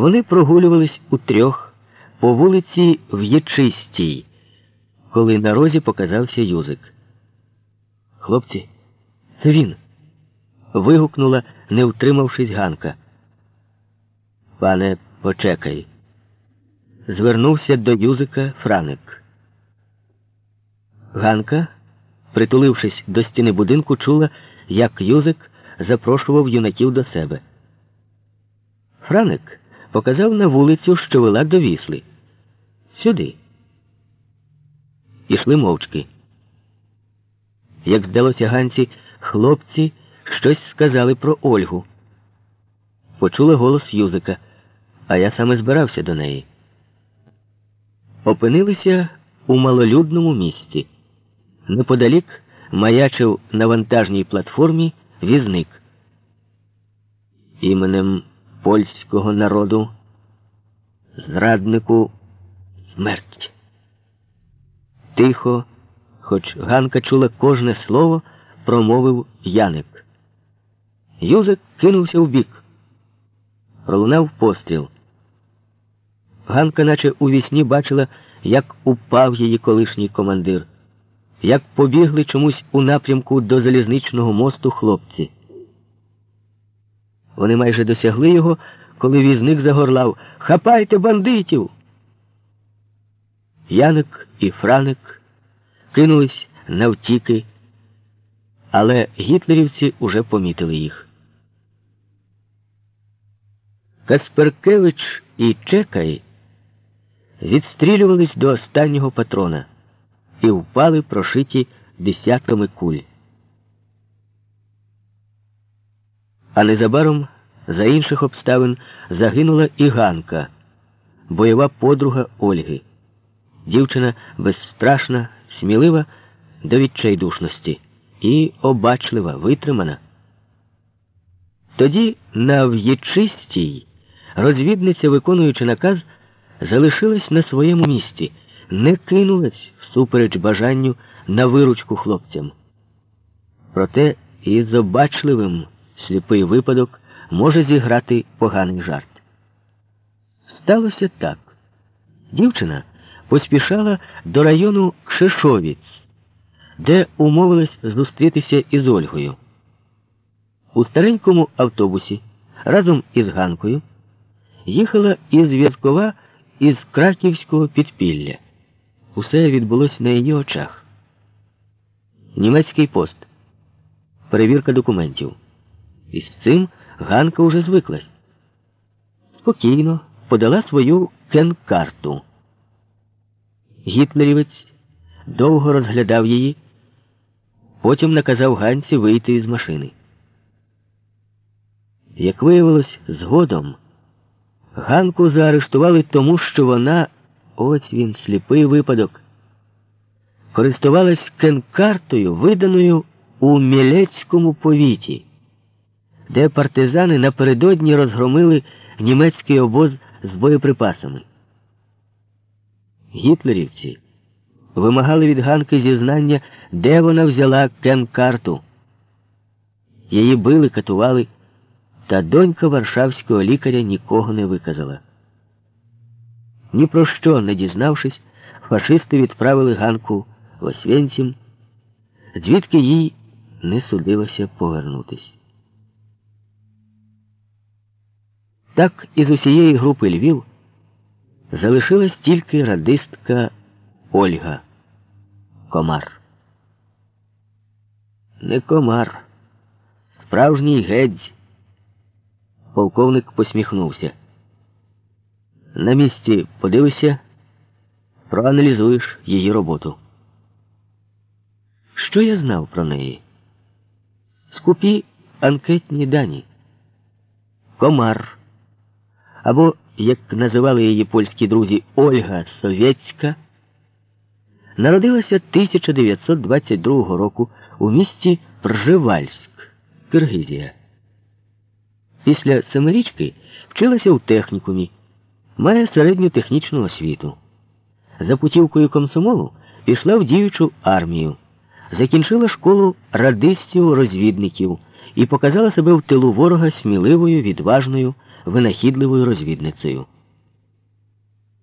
Вони прогулювались у трьох по вулиці В'єчистій, коли на розі показався юзик. Хлопці, це він. вигукнула, не втримавшись Ганка. Пане, почекай. Звернувся до юзика Франик. Ганка, притулившись до стіни будинку, чула, як юзик запрошував юнаків до себе. Франик показав на вулицю, що вела до вісли. Сюди. Ішли мовчки. Як здалося Ганці, хлопці щось сказали про Ольгу. Почула голос Юзика, а я саме збирався до неї. Опинилися у малолюдному місці. Неподалік маячив на вантажній платформі візник. Іменем польського народу, зраднику смерть. Тихо, хоч Ганка чула кожне слово, промовив Яник. Юзик кинувся вбік. Пролунав постріл. Ганка, наче у вісні, бачила, як упав її колишній командир, як побігли чомусь у напрямку до залізничного мосту хлопці. Вони майже досягли його, коли візник загорлав Хапайте бандитів. Яник і Франик кинулись навтіки, але гітлерівці уже помітили їх. Касперкевич і Чекай відстрілювались до останнього патрона і впали прошиті десятками куль. А незабаром за інших обставин загинула і Ганка, бойова подруга Ольги. Дівчина безстрашна, смілива до відчайдушності і обачлива, витримана. Тоді на в'єчистій розвідниця, виконуючи наказ, залишилась на своєму місці, не кинулась всупереч бажанню на виручку хлопцям. Проте і з обачливим сліпий випадок може зіграти поганий жарт. Сталося так. Дівчина поспішала до району Кшешовіць, де умовилась зустрітися із Ольгою. У старенькому автобусі разом із Ганкою їхала і зв'язкова із краківського підпілля. Усе відбулося на її очах. Німецький пост. Перевірка документів. І з цим Ганка уже звиклась. Спокійно подала свою кен-карту. Гітлерівець довго розглядав її, потім наказав Ганці вийти із машини. Як виявилось, згодом Ганку заарештували тому, що вона, ось він, сліпий випадок, користувалась кенкартою, виданою у Мілецькому повіті, де партизани напередодні розгромили німецький обоз з боєприпасами. Гітлерівці вимагали від Ганки зізнання, де вона взяла кен-карту. Її били, катували, та донька варшавського лікаря нікого не виказала. Ні про що не дізнавшись, фашисти відправили Ганку в Освенцім, звідки їй не судилося повернутись. Так із усієї групи Львів залишилась тільки радистка Ольга Комар. Не комар, справжній гедь. Полковник посміхнувся. На місці подивися, проаналізуєш її роботу. Що я знав про неї? Скупі анкетні дані. Комар. Або, як називали її польські друзі, Ольга Совєцька, народилася 1922 року у місті Пржевальськ, Киргизія. Після семирічки вчилася в технікумі, має середню технічну освіту. За путівкою комсомолу пішла в діючу армію, закінчила школу радистів-розвідників і показала себе в тилу ворога сміливою, відважною, винахідливою розвідницею.